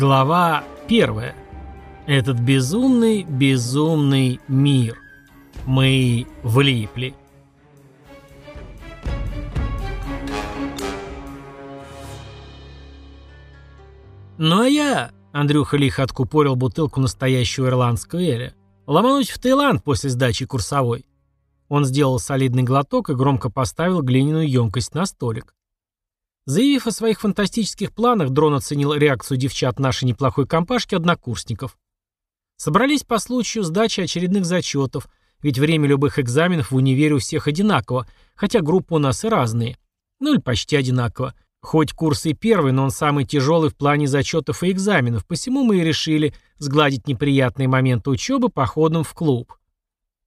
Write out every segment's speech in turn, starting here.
Глава первая. Этот безумный, безумный мир. Мы влипли. Ну а я, Андрюха лихо откупорил бутылку настоящего ирландского эля, ломануть в Таиланд после сдачи курсовой. Он сделал солидный глоток и громко поставил глиняную емкость на столик. Заявив о своих фантастических планах, Дрон оценил реакцию девчат нашей неплохой компашки однокурсников. Собрались по случаю сдачи очередных зачетов, ведь время любых экзаменов в универе у всех одинаково, хотя группы у нас и разные. Ну или почти одинаково. Хоть курс и первый, но он самый тяжелый в плане зачетов и экзаменов, посему мы и решили сгладить неприятные моменты учебы походом в клуб.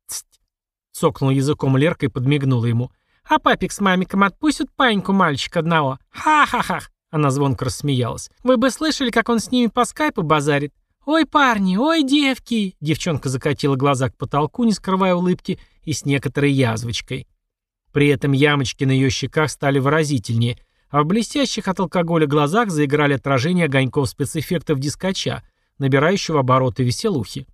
«Тсть!» — цокнул языком Лерка и подмигнула ему — а папик с мамиком отпустят паньку мальчика одного. Ха-ха-ха!» Она звонко рассмеялась. «Вы бы слышали, как он с ними по скайпу базарит? Ой, парни, ой, девки!» Девчонка закатила глаза к потолку, не скрывая улыбки, и с некоторой язвочкой. При этом ямочки на ее щеках стали выразительнее, а в блестящих от алкоголя глазах заиграли отражения огоньков спецэффектов дискача, набирающего обороты веселухи.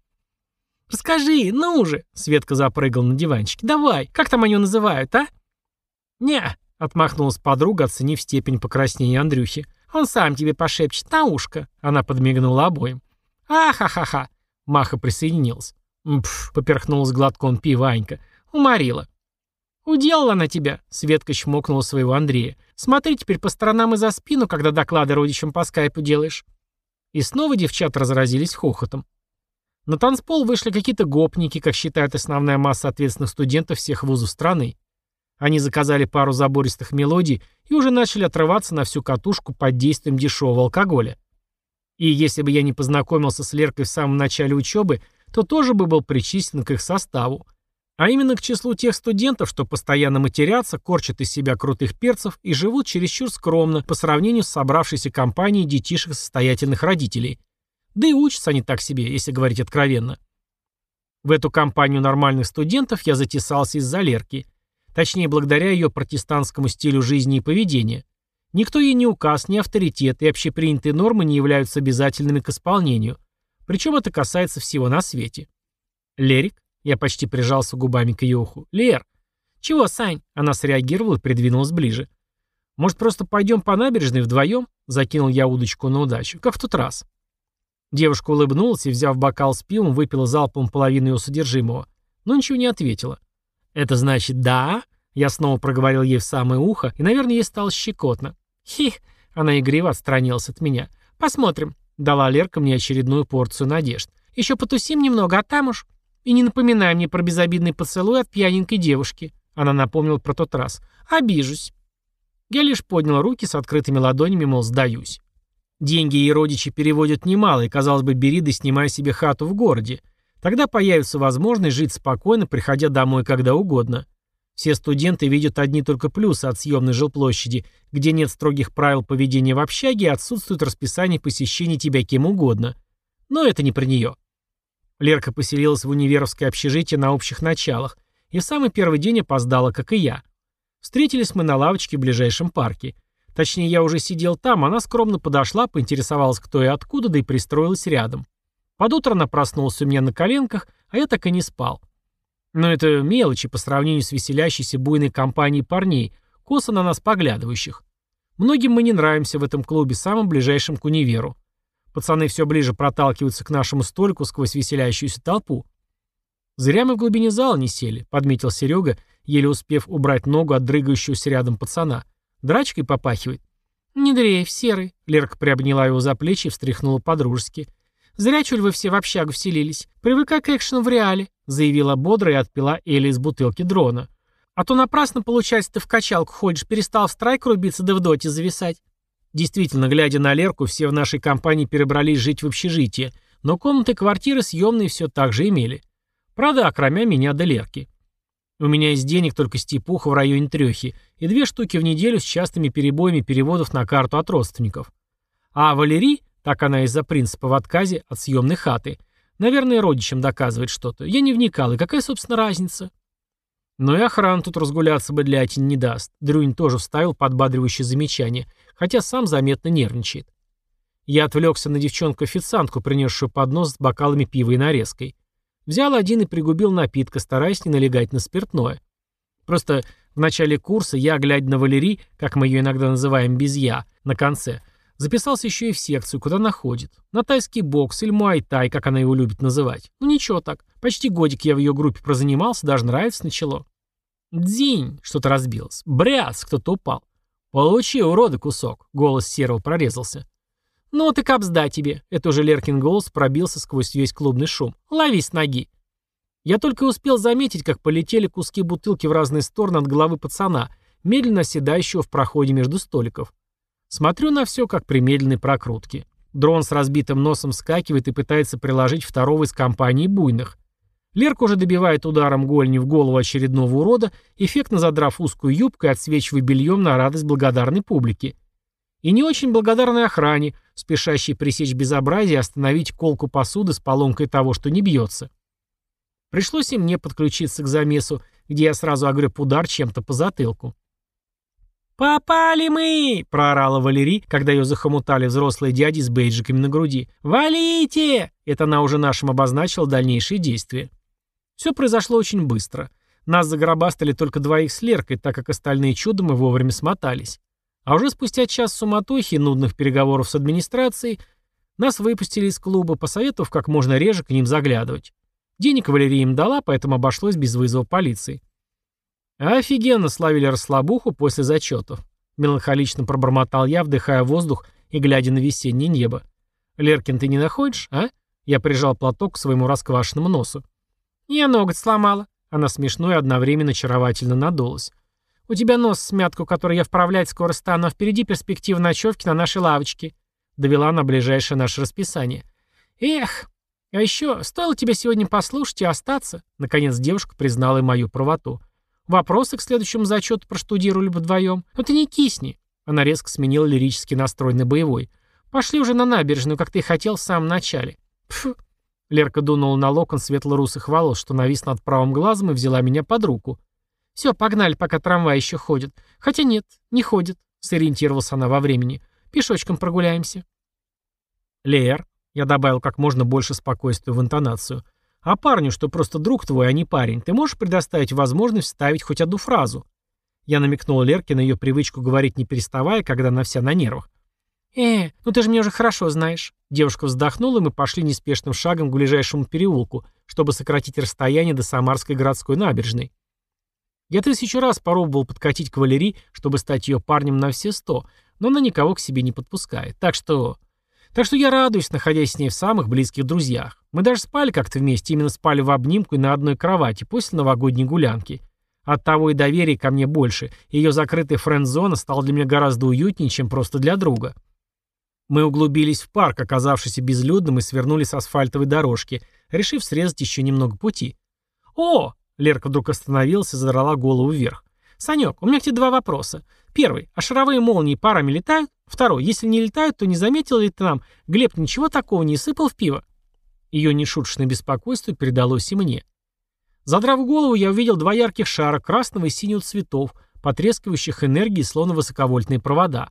«Расскажи, ну уже!» — Светка запрыгал на диванчике. «Давай, как там они называют, а?» «Не», — отмахнулась подруга, оценив степень покраснения Андрюхи. «Он сам тебе пошепчет на ушко», — она подмигнула обоим. «А-ха-ха-ха», — Маха присоединилась. «Пф», — поперхнулась глотком пива Анька. «Уморила». «Уделала она тебя», — Светка чмокнула своего Андрея. «Смотри теперь по сторонам и за спину, когда доклады родичам по скайпу делаешь». И снова девчата разразились хохотом. На танцпол вышли какие-то гопники, как считает основная масса ответственных студентов всех вузов страны. Они заказали пару забористых мелодий и уже начали отрываться на всю катушку под действием дешевого алкоголя. И если бы я не познакомился с Леркой в самом начале учебы, то тоже бы был причислен к их составу. А именно к числу тех студентов, что постоянно матерятся, корчат из себя крутых перцев и живут чересчур скромно по сравнению с собравшейся компанией детишек состоятельных родителей. Да и учатся они так себе, если говорить откровенно. В эту компанию нормальных студентов я затесался из-за Лерки – Точнее, благодаря ее протестантскому стилю жизни и поведения. Никто ей не указ, не авторитет, и общепринятые нормы не являются обязательными к исполнению. Причем это касается всего на свете. «Лерик?» Я почти прижался губами к ее уху. «Лер!» «Чего, Сань?» Она среагировала и придвинулась ближе. «Может, просто пойдем по набережной вдвоем?» Закинул я удочку на удачу. «Как в тот раз». Девушка улыбнулась и, взяв бокал с пивом, выпила залпом половину его содержимого. Но ничего не ответила. «Это значит «да»?» Я снова проговорил ей в самое ухо, и, наверное, ей стало щекотно. «Хих!» Она игриво отстранилась от меня. «Посмотрим», — дала Лерка мне очередную порцию надежд. «Еще потусим немного, а там уж...» «И не напоминай мне про безобидный поцелуй от пьяненькой девушки», — она напомнила про тот раз. «Обижусь». Я лишь поднял руки с открытыми ладонями, мол, сдаюсь. Деньги ей родичи переводят немало, и, казалось бы, бери да снимай себе хату в городе. Тогда появится возможность жить спокойно, приходя домой когда угодно. Все студенты видят одни только плюсы от съемной жилплощади, где нет строгих правил поведения в общаге и отсутствует расписание посещения тебя кем угодно. Но это не про нее. Лерка поселилась в универовское общежитие на общих началах и в самый первый день опоздала, как и я. Встретились мы на лавочке в ближайшем парке. Точнее, я уже сидел там, она скромно подошла, поинтересовалась, кто и откуда, да и пристроилась рядом. Под утро она проснулась у меня на коленках, а я так и не спал. Но это мелочи по сравнению с веселящейся буйной компанией парней, косо на нас поглядывающих. Многим мы не нравимся в этом клубе, самым ближайшим к универу. Пацаны все ближе проталкиваются к нашему столику сквозь веселящуюся толпу. «Зря мы в глубине зала не сели», — подметил Серега, еле успев убрать ногу от дрыгающегося рядом пацана. «Драчкой попахивает». «Не дрейф, серый», — Лерка приобняла его за плечи и встряхнула по-дружески. «Зря, чуль вы все в общагу вселились. Привыкай к экшену в реале», — заявила бодро и отпила Элли из бутылки дрона. «А то напрасно, получается, ты в качалку ходишь, перестал в страйк рубиться да в доте зависать». Действительно, глядя на Лерку, все в нашей компании перебрались жить в общежитие, но комнаты квартиры съемные все так же имели. Правда, окромя меня до Лерки. У меня есть денег только степуха в районе Трехи и две штуки в неделю с частыми перебоями переводов на карту от родственников. А Валерий, так она из-за принципа в отказе от съемной хаты. Наверное, родичам доказывает что-то. Я не вникал, и какая, собственно, разница? Но и охрана тут разгуляться бы для Атин не даст. Дрюнь тоже вставил подбадривающее замечание, хотя сам заметно нервничает. Я отвлекся на девчонку-официантку, принесшую поднос с бокалами пива и нарезкой. Взял один и пригубил напитка, стараясь не налегать на спиртное. Просто в начале курса я, глядя на Валерий, как мы ее иногда называем без «я», на конце, записался еще и в секцию, куда она ходит. На тайский бокс или муай-тай, как она его любит называть. Ну ничего так. Почти годик я в ее группе прозанимался, даже нравится начало. Дзинь, что-то разбилось. Бряц, кто-то упал. Получи, уроды, кусок. Голос серого прорезался. «Ну ты капсда тебе!» — это уже Леркин голос пробился сквозь весь клубный шум. «Лови с ноги!» Я только успел заметить, как полетели куски бутылки в разные стороны от головы пацана, медленно оседающего в проходе между столиков. Смотрю на все, как при медленной прокрутке. Дрон с разбитым носом скакивает и пытается приложить второго из компании буйных. Лерка уже добивает ударом гольни в голову очередного урода, эффектно задрав узкую юбку и отсвечивая бельем на радость благодарной публики. И не очень благодарной охране, спешащей пресечь безобразие и остановить колку посуды с поломкой того, что не бьется. Пришлось и мне подключиться к замесу, где я сразу огреб удар чем-то по затылку. «Попали мы!» — проорала Валерий, когда ее захомутали взрослые дяди с бейджиками на груди. «Валите!» — это она уже нашим обозначила дальнейшие действия. Все произошло очень быстро. Нас загробастали только двоих с Леркой, так как остальные чудом мы вовремя смотались. А уже спустя час суматохи и нудных переговоров с администрацией нас выпустили из клуба, посоветовав как можно реже к ним заглядывать. Денег Валерия им дала, поэтому обошлось без вызова полиции. Офигенно славили расслабуху после зачетов. Меланхолично пробормотал я, вдыхая воздух и глядя на весеннее небо. «Леркин, ты не находишь, а?» Я прижал платок к своему расквашенному носу. «Я ноготь сломала». Она смешно и одновременно очаровательно надулась. «У тебя нос смятку, который я вправлять скоро стану, а впереди перспектива ночевки на нашей лавочке», — довела на ближайшее наше расписание. «Эх, а еще, стоило тебе сегодня послушать и остаться», — наконец девушка признала и мою правоту. «Вопросы к следующему зачету проштудировали бы вдвоем. Но ты не кисни». Она резко сменила лирический настрой на боевой. «Пошли уже на набережную, как ты хотел в самом начале». Пф. Лерка дунула на локон светло-русых волос, что навис над правым глазом и взяла меня под руку. «Все, погнали, пока трамвай еще ходит. Хотя нет, не ходит», — сориентировалась она во времени. «Пешочком прогуляемся». «Лер», — я добавил как можно больше спокойствия в интонацию, «а парню, что просто друг твой, а не парень, ты можешь предоставить возможность вставить хоть одну фразу?» Я намекнул Лерке на ее привычку говорить не переставая, когда она вся на нервах. «Э, ну ты же меня уже хорошо знаешь». Девушка вздохнула, и мы пошли неспешным шагом к ближайшему переулку, чтобы сократить расстояние до Самарской городской набережной. Я тысячу раз попробовал подкатить к Валерии, чтобы стать ее парнем на все сто, но она никого к себе не подпускает. Так что... Так что я радуюсь, находясь с ней в самых близких друзьях. Мы даже спали как-то вместе, именно спали в обнимку и на одной кровати после новогодней гулянки. Оттого и доверие ко мне больше, ее закрытая френд-зона стала для меня гораздо уютнее, чем просто для друга. Мы углубились в парк, оказавшийся безлюдным, и свернули с асфальтовой дорожки, решив срезать еще немного пути. «О, Лерка вдруг остановилась и задрала голову вверх. «Санек, у меня к тебе два вопроса. Первый. А шаровые молнии парами летают? Второй. Если не летают, то не заметил ли ты нам, Глеб ничего такого не сыпал в пиво?» Ее нешуточное беспокойство передалось и мне. Задрав голову, я увидел два ярких шара красного и синего цветов, потрескивающих энергией, словно высоковольтные провода.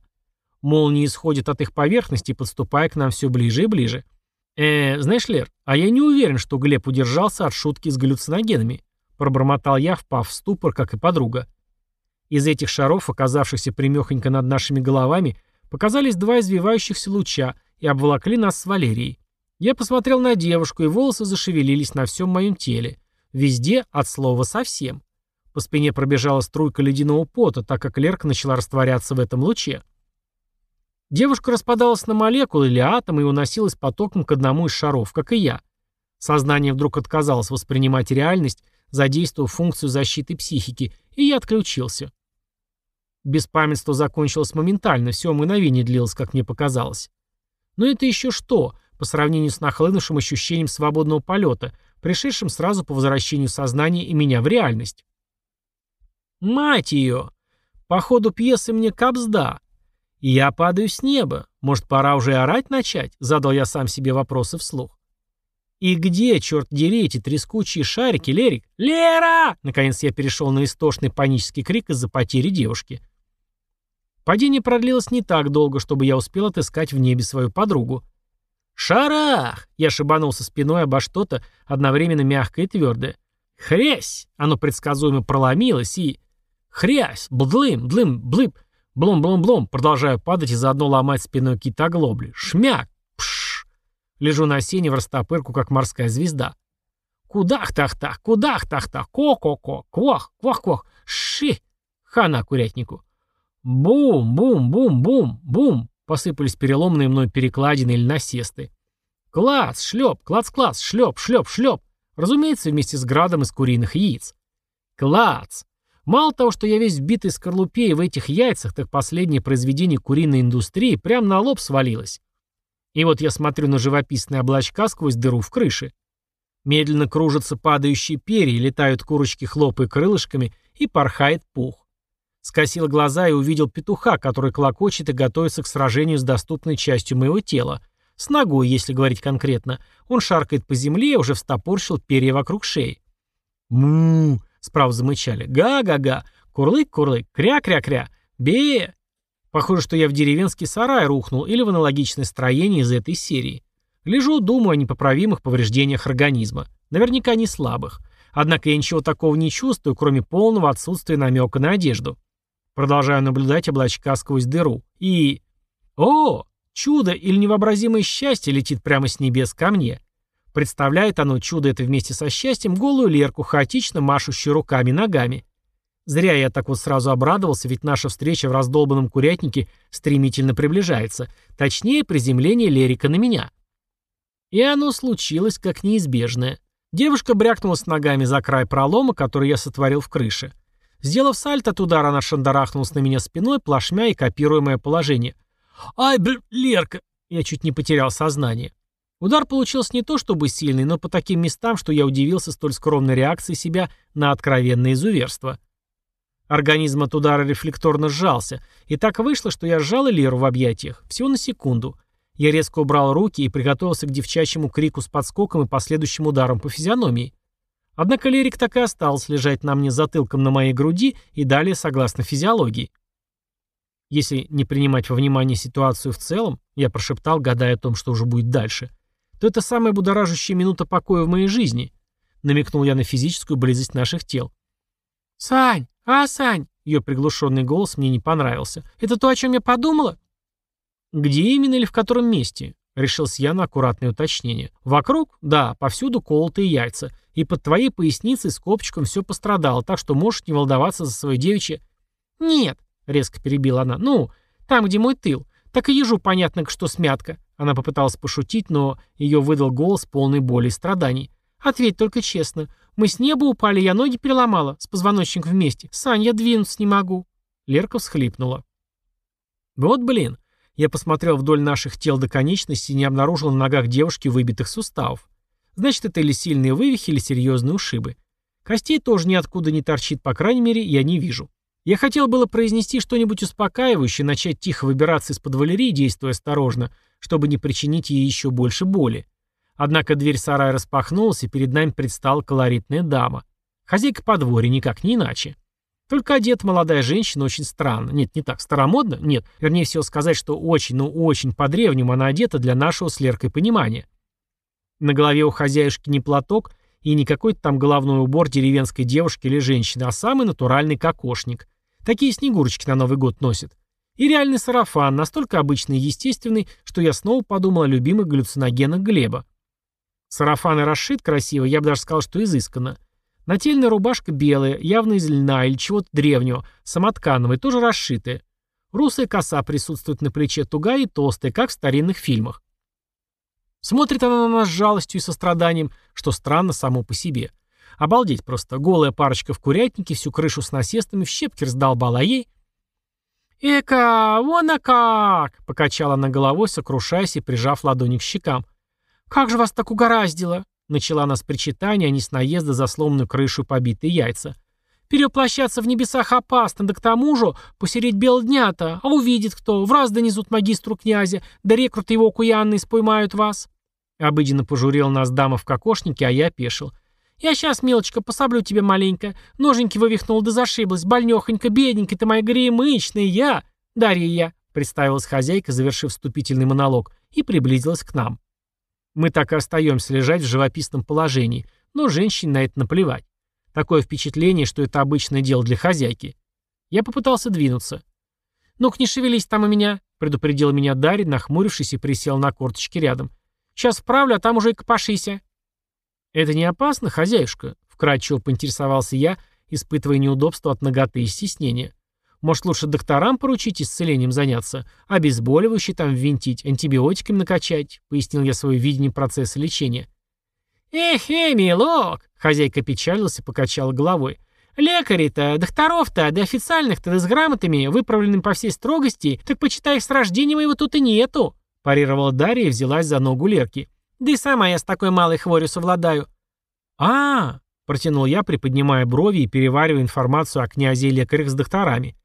Молнии исходят от их поверхности, подступая к нам все ближе и ближе. Э, знаешь, Лер, а я не уверен, что Глеб удержался от шутки с галлюциногенами. Пробормотал я, впав в ступор, как и подруга. Из этих шаров, оказавшихся примехонько над нашими головами, показались два извивающихся луча и обволокли нас с Валерией. Я посмотрел на девушку, и волосы зашевелились на всем моем теле. Везде, от слова совсем. По спине пробежала струйка ледяного пота, так как Лерка начала растворяться в этом луче. Девушка распадалась на молекулы или атомы и уносилась потоком к одному из шаров, как и я. Сознание вдруг отказалось воспринимать реальность, задействовав функцию защиты психики, и я отключился. Беспамятство закончилось моментально, все мгновение длилось, как мне показалось. Но это еще что, по сравнению с нахлынувшим ощущением свободного полета, пришедшим сразу по возвращению сознания и меня в реальность. Мать ее! По ходу пьесы мне капсда. И я падаю с неба. Может, пора уже орать начать? Задал я сам себе вопросы вслух. «И где, черт дери, эти трескучие шарики, Лерик? Лера!» Наконец я перешел на истошный панический крик из-за потери девушки. Падение продлилось не так долго, чтобы я успел отыскать в небе свою подругу. «Шарах!» — я шибанулся спиной обо что-то, одновременно мягкое и твердое. «Хрясь!» — оно предсказуемо проломилось и... «Хрясь! Блым! Блым! Блып!» Блом-блом-блом, продолжаю падать и заодно ломать спиной кита глобли. Шмяк! Пш! Лежу на сене в растопырку, как морская звезда. Кудах-тах-тах, кудах-тах-тах, ко-ко-ко, квах-квах-квах, ши! Хана курятнику. Бум-бум-бум-бум-бум! Посыпались переломные мной перекладины или насесты. Клац, шлеп, клац-клац, шлеп, шлеп, шлеп. Разумеется, вместе с градом из куриных яиц. Клац! Мало того, что я весь вбитый скорлупе и в этих яйцах, так последнее произведение куриной индустрии прямо на лоб свалилось. И вот я смотрю на живописные облачка сквозь дыру в крыше. Медленно кружатся падающие перья, летают курочки, хлопая крылышками, и порхает пух. Скосил глаза и увидел петуха, который клокочет и готовится к сражению с доступной частью моего тела. С ногой, если говорить конкретно. Он шаркает по земле и уже встопорщил перья вокруг шеи. му Справа замычали. «Га-га-га! Курлык-курлык! Кря-кря-кря! Бе!» Похоже, что я в деревенский сарай рухнул или в аналогичное строение из этой серии. Лежу, думаю о непоправимых повреждениях организма. Наверняка не слабых. Однако я ничего такого не чувствую, кроме полного отсутствия намека на одежду. Продолжаю наблюдать облачка сквозь дыру. И... О! Чудо или невообразимое счастье летит прямо с небес ко мне. Представляет оно чудо это вместе со счастьем голую Лерку, хаотично машущую руками и ногами. Зря я так вот сразу обрадовался, ведь наша встреча в раздолбанном курятнике стремительно приближается. Точнее, приземление Лерика на меня. И оно случилось как неизбежное. Девушка брякнулась ногами за край пролома, который я сотворил в крыше. Сделав сальто от удара, она шандарахнулась на меня спиной, плашмя и копируя мое положение. «Ай, блин, Лерка!» Я чуть не потерял сознание. Удар получился не то чтобы сильный, но по таким местам, что я удивился столь скромной реакции себя на откровенное изуверство. Организм от удара рефлекторно сжался, и так вышло, что я сжал Леру в объятиях, всего на секунду. Я резко убрал руки и приготовился к девчачьему крику с подскоком и последующим ударом по физиономии. Однако Лерик так и остался лежать на мне затылком на моей груди и далее согласно физиологии. Если не принимать во внимание ситуацию в целом, я прошептал, гадая о том, что уже будет дальше, то это самая будоражащая минута покоя в моей жизни. Намекнул я на физическую близость наших тел. «Сань! А, Сань!» Ее приглушенный голос мне не понравился. «Это то, о чем я подумала?» «Где именно или в котором месте?» Решился я на аккуратное уточнение. «Вокруг? Да, повсюду колотые яйца. И под твоей поясницей с копчиком все пострадало, так что можешь не волноваться за свое девичье...» «Нет», — резко перебила она. «Ну, там, где мой тыл. Так и ежу понятно, что смятка. Она попыталась пошутить, но ее выдал голос полный боли и страданий. «Ответь только честно. Мы с неба упали, я ноги переломала, с позвоночником вместе. Сань, я двинуться не могу». Лерка всхлипнула. «Вот блин». Я посмотрел вдоль наших тел до конечностей и не обнаружил на ногах девушки выбитых суставов. Значит, это или сильные вывихи, или серьезные ушибы. Костей тоже ниоткуда не торчит, по крайней мере, я не вижу. Я хотел было произнести что-нибудь успокаивающее, начать тихо выбираться из-под валерии, действуя осторожно, чтобы не причинить ей еще больше боли. Однако дверь сарая распахнулась, и перед нами предстала колоритная дама. Хозяйка подворья, никак не иначе. Только одета молодая женщина очень странно. Нет, не так, старомодно? Нет, вернее всего сказать, что очень, ну очень по-древнему она одета для нашего с Леркой понимания. На голове у хозяюшки не платок и не какой-то там головной убор деревенской девушки или женщины, а самый натуральный кокошник. Такие снегурочки на Новый год носят. И реальный сарафан, настолько обычный и естественный, что я снова подумал о любимых галлюциногенах Глеба. Сарафан и расшит красиво, я бы даже сказал, что изысканно. Нательная рубашка белая, явно из льна или чего-то древнего, самоткановая, тоже расшитая. Русая коса присутствует на плече, тугая и толстая, как в старинных фильмах. Смотрит она на нас с жалостью и состраданием, что странно само по себе. Обалдеть просто. Голая парочка в курятнике всю крышу с насестами в щепки раздолбала, а ей «Эка, вон а как!» — покачала она головой, сокрушаясь и прижав ладони к щекам. «Как же вас так угораздило?» — начала она с причитания, а не с наезда за сломанную крышу побитые яйца. «Переплощаться в небесах опасно, да к тому же посереть бел дня-то, а увидит кто, в раз донесут магистру князя, да рекруты его куянные споймают вас». Обыденно пожурил нас дама в кокошнике, а я опешил. «Я сейчас, мелочка, пособлю тебе маленько. Ноженьки вывихнул да зашиблась. Больнёхонько, бедненькая ты моя горемычная, я...» «Дарья я», — представилась хозяйка, завершив вступительный монолог, и приблизилась к нам. Мы так и остаемся лежать в живописном положении, но женщине на это наплевать. Такое впечатление, что это обычное дело для хозяйки. Я попытался двинуться. «Ну-ка не шевелись там у меня», — предупредил меня Дарья, нахмурившись и присел на корточки рядом. «Сейчас вправлю, а там уже и копошися». «Это не опасно, хозяюшка?» — вкратчиво поинтересовался я, испытывая неудобство от ноготы и стеснения. «Может, лучше докторам поручить исцелением заняться, обезболивающие там ввинтить, антибиотиками накачать?» — пояснил я свое видение процесса лечения. «Эх, эй, милок!» — хозяйка печалилась и покачала головой. «Лекарей-то, докторов-то, да официальных-то, да с грамотами, выправленными по всей строгости, так почитай, с рождения моего тут и нету!» — парировала Дарья и взялась за ногу Лерки. «Да и сама я с такой малой хворью совладаю». «А-а-а!» протянул я, приподнимая брови и переваривая информацию о князе и лекарях с докторами.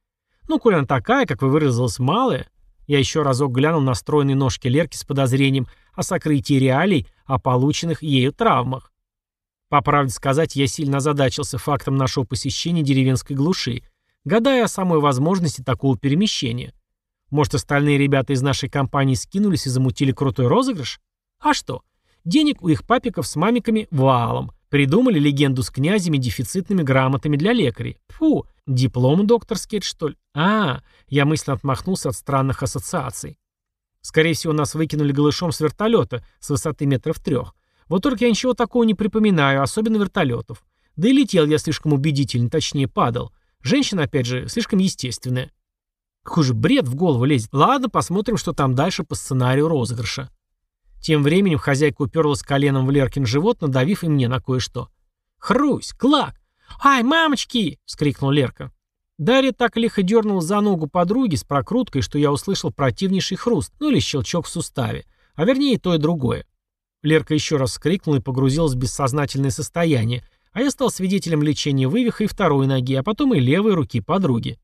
«Ну, коль она такая, как вы выразилась, малая...» Я еще разок глянул на стройные ножки Лерки с подозрением о сокрытии реалий, о полученных ею травмах. По правде сказать, я сильно озадачился фактом нашего посещения деревенской глуши, гадая о самой возможности такого перемещения. Может, остальные ребята из нашей компании скинулись и замутили крутой розыгрыш? А что? Денег у их папиков с мамиками валом. Придумали легенду с князями дефицитными грамотами для лекарей. Фу, диплом докторский, что ли? А, я мысленно отмахнулся от странных ассоциаций. Скорее всего, нас выкинули голышом с вертолета с высоты метров трех. Вот только я ничего такого не припоминаю, особенно вертолетов. Да и летел я слишком убедительно, точнее падал. Женщина, опять же, слишком естественная. Какой же бред в голову лезет. Ладно, посмотрим, что там дальше по сценарию розыгрыша. Тем временем хозяйка уперлась коленом в Леркин живот, надавив и мне на кое-что. «Хрусь! Клак! Ай, мамочки!» — вскрикнул Лерка. Дарья так лихо дернула за ногу подруги с прокруткой, что я услышал противнейший хруст, ну или щелчок в суставе, а вернее то, и другое. Лерка еще раз вскрикнула и погрузилась в бессознательное состояние, а я стал свидетелем лечения вывиха и второй ноги, а потом и левой руки подруги.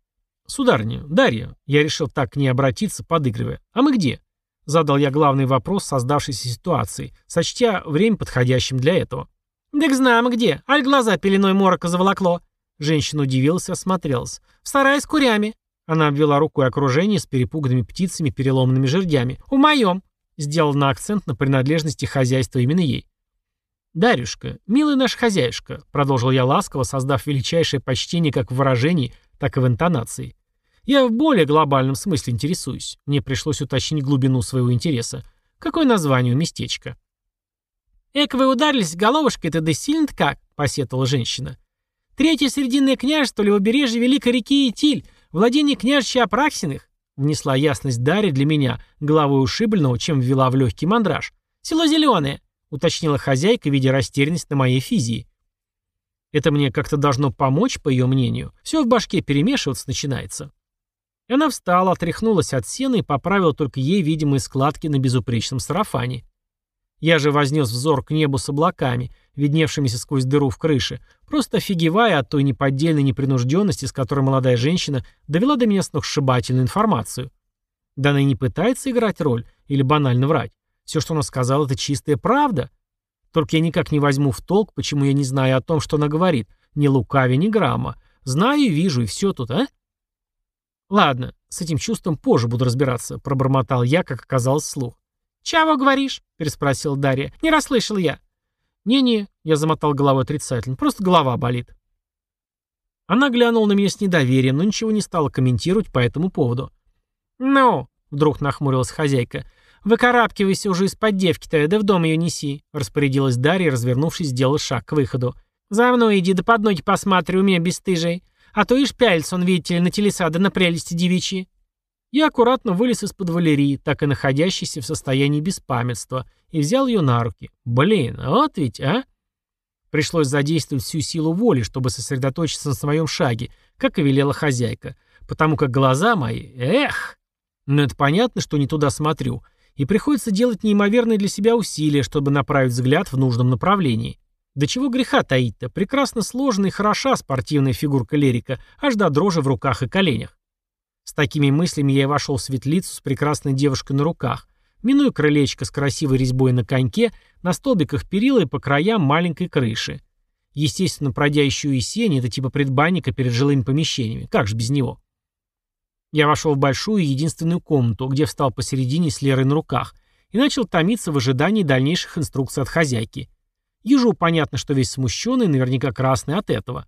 «Сударыня, Дарья», я решил так к ней обратиться, подыгрывая, «а мы где?» Задал я главный вопрос создавшейся ситуации, сочтя время подходящим для этого. «Так знаем где, аль глаза пеленой морока заволокло», Женщина удивилась и осмотрелась. «В сарае с курями». Она обвела рукой окружение с перепуганными птицами, переломанными жердями. «В моем». Сделал на акцент на принадлежности хозяйства именно ей. «Дарюшка, милая наша хозяюшка», — продолжил я ласково, создав величайшее почтение как в выражении, так и в интонации. «Я в более глобальном смысле интересуюсь. Мне пришлось уточнить глубину своего интереса. Какое название у местечка?» «Эк, вы ударились головушкой-то да сильно-то как?» — посетовала женщина. Третье срединное княжество левобережья Великой реки Итиль, владение княжича Апраксиных, внесла ясность Дарья для меня, головой ушибленного, чем ввела в легкий мандраж. Село Зеленое, уточнила хозяйка, видя растерянность на моей физии. Это мне как-то должно помочь, по ее мнению. Все в башке перемешиваться начинается. Она встала, отряхнулась от сена и поправила только ей видимые складки на безупречном сарафане. Я же вознес взор к небу с облаками, видневшимися сквозь дыру в крыше, просто офигевая от той неподдельной непринужденности, с которой молодая женщина довела до меня сногсшибательную информацию. Да она и не пытается играть роль или банально врать. Все, что она сказала, это чистая правда. Только я никак не возьму в толк, почему я не знаю о том, что она говорит. Ни лукави, ни грамма. Знаю и вижу, и все тут, а? Ладно, с этим чувством позже буду разбираться, пробормотал я, как оказалось слух. «Чего говоришь?» — переспросил Дарья. «Не расслышал я». «Не-не», — я замотал головой отрицательно, — «просто голова болит». Она глянула на меня с недоверием, но ничего не стала комментировать по этому поводу. «Ну», — вдруг нахмурилась хозяйка, — «выкарабкивайся уже из-под девки-то, да в дом ее неси», — распорядилась Дарья, развернувшись, сделала шаг к выходу. «За мной иди, да под ноги посмотри, у меня бесстыжий. А то ишь пялится он, видите ли, на телеса, да на прелести девичьи». Я аккуратно вылез из-под валерии, так и находящейся в состоянии беспамятства, и взял ее на руки. Блин, вот ведь, а? Пришлось задействовать всю силу воли, чтобы сосредоточиться на своем шаге, как и велела хозяйка, потому как глаза мои, эх! Но это понятно, что не туда смотрю, и приходится делать неимоверные для себя усилия, чтобы направить взгляд в нужном направлении. Да чего греха таить-то, прекрасно сложная и хороша спортивная фигурка Лерика, аж до дрожи в руках и коленях. С такими мыслями я и вошел в светлицу с прекрасной девушкой на руках, минуя крылечко с красивой резьбой на коньке, на столбиках перила и по краям маленькой крыши. Естественно, пройдя еще и сень, это типа предбанника перед жилыми помещениями. Как же без него? Я вошел в большую единственную комнату, где встал посередине с Лерой на руках, и начал томиться в ожидании дальнейших инструкций от хозяйки. Ежу понятно, что весь смущенный, наверняка красный от этого.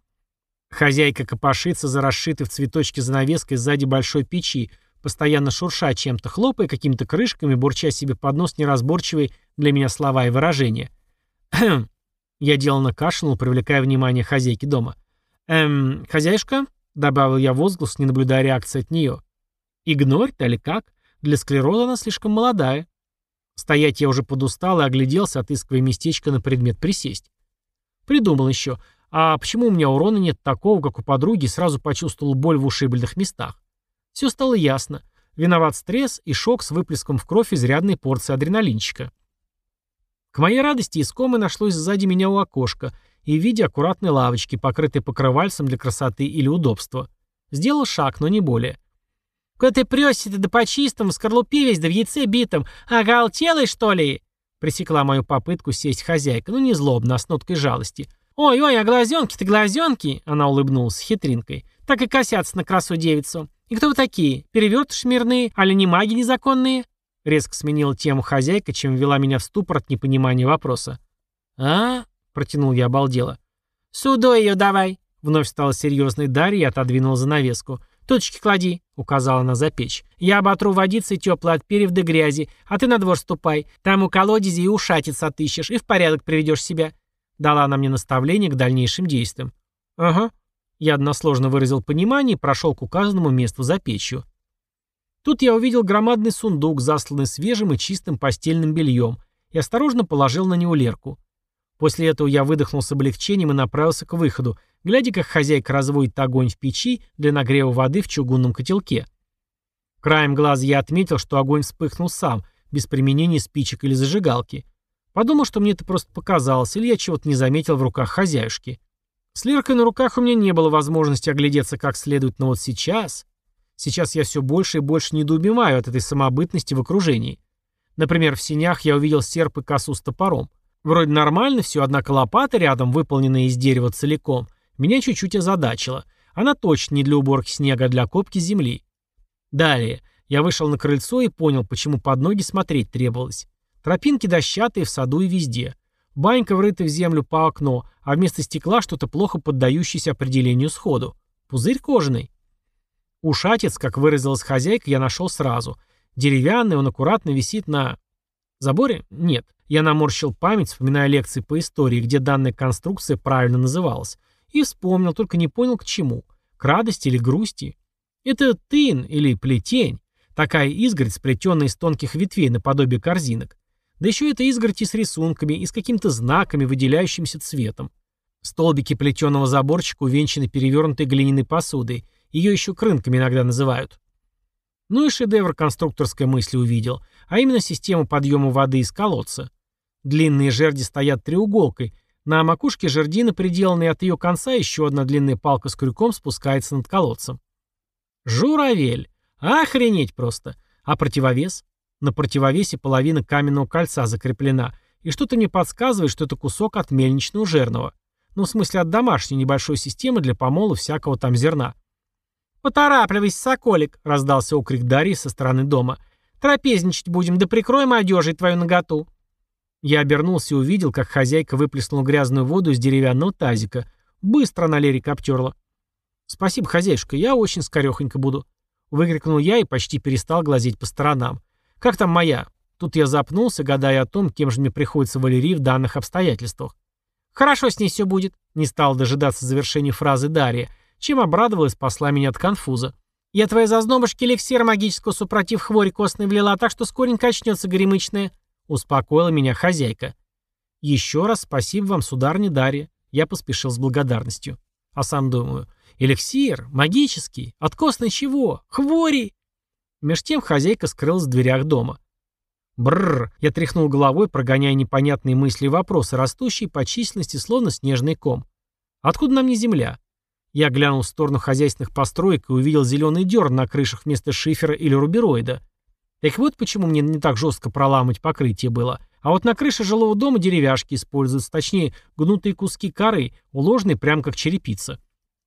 Хозяйка копошится за расшитой в цветочке занавеской сзади большой печи, постоянно шурша чем-то, хлопая какими-то крышками, бурча себе под нос неразборчивые для меня слова и выражения. «Хм». Я деланно кашлянул, привлекая внимание хозяйки дома. «Эм, хозяюшка?» — добавил я возглас, не наблюдая реакции от нее. «Игнорь-то или как? Для склероза она слишком молодая». Стоять я уже подустал и огляделся, отыскивая местечко на предмет присесть. Придумал еще. А почему у меня урона нет такого, как у подруги, сразу почувствовал боль в ушибленных местах? Все стало ясно. Виноват стресс и шок с выплеском в кровь изрядной порции адреналинчика. К моей радости искомое нашлось сзади меня у окошка и в виде аккуратной лавочки, покрытой покрывальцем для красоты или удобства. Сделал шаг, но не более. «Куда ты прёсся-то да по чистому, в скорлупе весь да в яйце битом? Оголтелый, что ли?» Пресекла мою попытку сесть хозяйка, но не злобно, а с ноткой жалости. «Ой-ой, а глазенки-то глазенки!» Она улыбнулась хитринкой. «Так и косятся на красу девицу. И кто вы такие? Перевертыши мирные, али не маги незаконные?» Резко сменила тему хозяйка, чем ввела меня в ступор от непонимания вопроса. «А?» — протянул я обалдело. «Судой ее давай!» — вновь стала серьезной Дарья и отодвинула занавеску. «Точки клади», — указала она за печь. «Я оботру водицы теплой от перьев до грязи, а ты на двор ступай. Там у колодези и ушатец отыщешь, и в порядок приведешь себя». Дала она мне наставление к дальнейшим действиям. «Ага». Я односложно выразил понимание и прошел к указанному месту за печью. Тут я увидел громадный сундук, засланный свежим и чистым постельным бельем, и осторожно положил на него лерку. После этого я выдохнул с облегчением и направился к выходу, глядя, как хозяйка разводит огонь в печи для нагрева воды в чугунном котелке. Краем глаза я отметил, что огонь вспыхнул сам, без применения спичек или зажигалки. Подумал, что мне это просто показалось, или я чего-то не заметил в руках хозяюшки. С лиркой на руках у меня не было возможности оглядеться как следует, но вот сейчас... Сейчас я все больше и больше недоумеваю от этой самобытности в окружении. Например, в синях я увидел серп и косу с топором. Вроде нормально все, однако лопата рядом, выполненная из дерева целиком, меня чуть-чуть озадачила. Она точно не для уборки снега, а для копки земли. Далее. Я вышел на крыльцо и понял, почему под ноги смотреть требовалось. Тропинки дощатые в саду и везде. Банька врыта в землю по окно, а вместо стекла что-то плохо поддающееся определению сходу. Пузырь кожаный. Ушатец, как выразилась хозяйка, я нашел сразу. Деревянный, он аккуратно висит на... Заборе? Нет. Я наморщил память, вспоминая лекции по истории, где данная конструкция правильно называлась. И вспомнил, только не понял к чему. К радости или грусти. Это тын или плетень. Такая изгородь, сплетенная из тонких ветвей наподобие корзинок. Да еще это изгороди с рисунками и с какими-то знаками, выделяющимся цветом. Столбики плетеного заборчика увенчаны перевернутой глиняной посудой. Ее еще крынками иногда называют. Ну и шедевр конструкторской мысли увидел, а именно систему подъема воды из колодца. Длинные жерди стоят треуголкой, на макушке жердины, приделанной от ее конца, еще одна длинная палка с крюком спускается над колодцем. Журавель! Охренеть просто! А противовес? На противовесе половина каменного кольца закреплена, и что-то мне подсказывает, что это кусок от мельничного жерного. Ну, в смысле, от домашней небольшой системы для помола всякого там зерна. «Поторапливайся, соколик!» — раздался окрик Дарьи со стороны дома. «Трапезничать будем, да прикроем одежей твою наготу!» Я обернулся и увидел, как хозяйка выплеснула грязную воду из деревянного тазика. Быстро на Лерик обтерла. «Спасибо, хозяюшка, я очень скорехонько буду». Выкрикнул я и почти перестал глазеть по сторонам. «Как там моя?» Тут я запнулся, гадая о том, кем же мне приходится Валерии в данных обстоятельствах. «Хорошо с ней все будет», — не стал дожидаться завершения фразы Дарья, чем обрадовалась, посла меня от конфуза. «Я твоей зазнобышке эликсир магического супротив хвори костной влила, так что скоренько очнется горемычная», — успокоила меня хозяйка. «Еще раз спасибо вам, сударыня Дарья», — я поспешил с благодарностью. А сам думаю, эликсир, магический, от костной чего, хвори. Меж тем хозяйка скрылась в дверях дома. Бррр, я тряхнул головой, прогоняя непонятные мысли и вопросы, растущие по численности, словно снежный ком. Откуда нам не земля? Я глянул в сторону хозяйственных построек и увидел зеленый дерн на крышах вместо шифера или рубероида. Так вот почему мне не так жестко проламывать покрытие было. А вот на крыше жилого дома деревяшки используются, точнее, гнутые куски коры, уложенные прямо как черепица.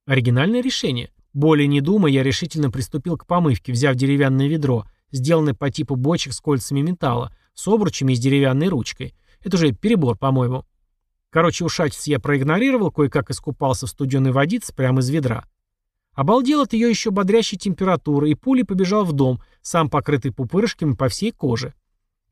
Оригинальное решение. Более не думая, я решительно приступил к помывке, взяв деревянное ведро, сделанное по типу бочек с кольцами металла, с обручами и с деревянной ручкой. Это уже перебор, по-моему. Короче, ушатец я проигнорировал, кое-как искупался в студеной водице прямо из ведра. Обалдел от ее еще бодрящей температуры и пулей побежал в дом, сам покрытый пупырышками по всей коже.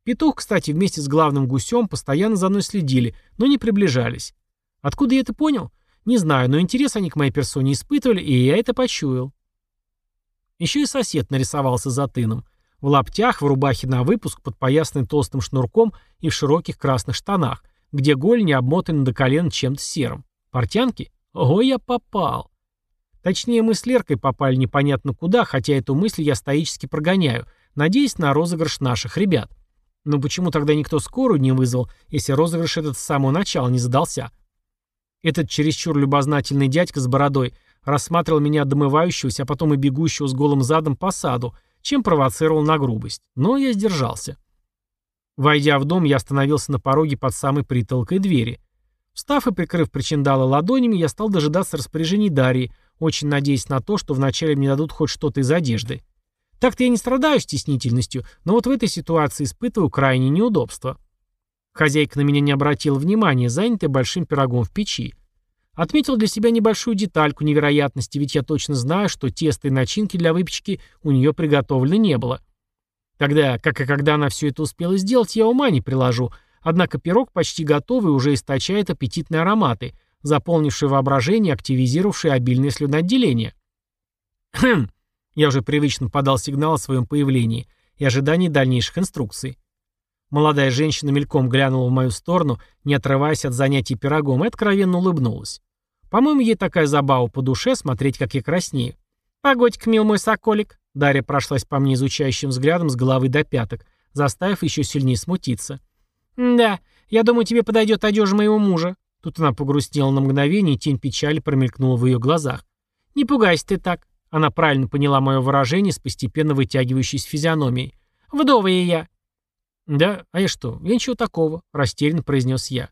Петух, кстати, вместе с главным гусем постоянно за мной следили, но не приближались. Откуда я это понял? Не знаю, но интерес они к моей персоне испытывали, и я это почуял. Еще и сосед нарисовался за тыном. В лаптях, в рубахе на выпуск, подпоясанный толстым шнурком и в широких красных штанах, где голь не обмотана до колен чем-то серым. Портянки? Ого, я попал. Точнее, мы с Леркой попали непонятно куда, хотя эту мысль я стоически прогоняю, надеясь на розыгрыш наших ребят. Но почему тогда никто скорую не вызвал, если розыгрыш этот с самого начала не задался? Этот чересчур любознательный дядька с бородой рассматривал меня домывающегося, а потом и бегущего с голым задом по саду, чем провоцировал на грубость. Но я сдержался. Войдя в дом, я остановился на пороге под самой притолкой двери. Встав и прикрыв причиндалы ладонями, я стал дожидаться распоряжений Дарьи, очень надеясь на то, что вначале мне дадут хоть что-то из одежды. Так-то я не страдаю стеснительностью, но вот в этой ситуации испытываю крайнее неудобство. Хозяйка на меня не обратила внимания, занятая большим пирогом в печи. Отметил для себя небольшую детальку невероятности, ведь я точно знаю, что теста и начинки для выпечки у нее приготовлено не было. Тогда, как и когда она все это успела сделать, я ума не приложу, однако пирог почти готовый уже источает аппетитные ароматы, заполнившие воображение и активизировавшие обильное слюноотделение. Хм, я уже привычно подал сигнал о своем появлении и ожидании дальнейших инструкций. Молодая женщина мельком глянула в мою сторону, не отрываясь от занятий пирогом, и откровенно улыбнулась. По-моему, ей такая забава по душе смотреть, как я краснею. «Погодь-ка, мил мой соколик!» Дарья прошлась по мне изучающим взглядом с головы до пяток, заставив еще сильнее смутиться. «Да, я думаю, тебе подойдет одежда моего мужа». Тут она погрустнела на мгновение, и тень печали промелькнула в ее глазах. «Не пугайся ты так. Она правильно поняла мое выражение с постепенно вытягивающейся физиономией. «Вдовая я». «Да, а я что? Я ничего такого», — растерянно произнес я.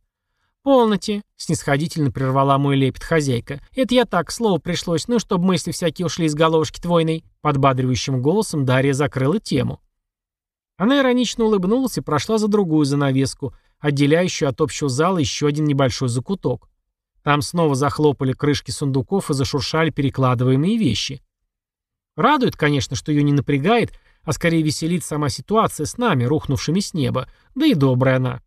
«Полноте», — снисходительно прервала мой лепет хозяйка. «Это я так, слово пришлось, ну, чтобы мысли всякие ушли из головушки твойной». Подбадривающим голосом Дарья закрыла тему. Она иронично улыбнулась и прошла за другую занавеску, отделяющую от общего зала еще один небольшой закуток. Там снова захлопали крышки сундуков и зашуршали перекладываемые вещи. Радует, конечно, что ее не напрягает, а скорее веселит сама ситуация с нами, рухнувшими с неба, да и добрая она.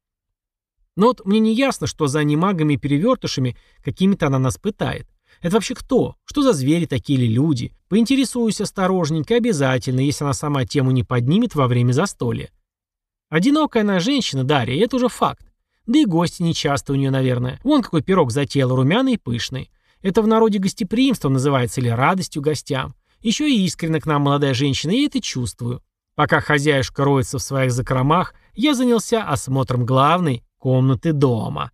Но вот мне не ясно, что за анимагами и перевертышами какими-то она нас пытает. Это вообще кто? Что за звери такие или люди? Поинтересуюсь осторожненько, обязательно, если она сама тему не поднимет во время застолья. Одинокая она женщина, Дарья, это уже факт. Да и гости нечасто у нее, наверное. Вон какой пирог затеял, румяный и пышный. Это в народе гостеприимство называется или радостью гостям. Еще и искренне к нам молодая женщина, и это чувствую. Пока хозяюшка роется в своих закромах, я занялся осмотром главной комнаты дома.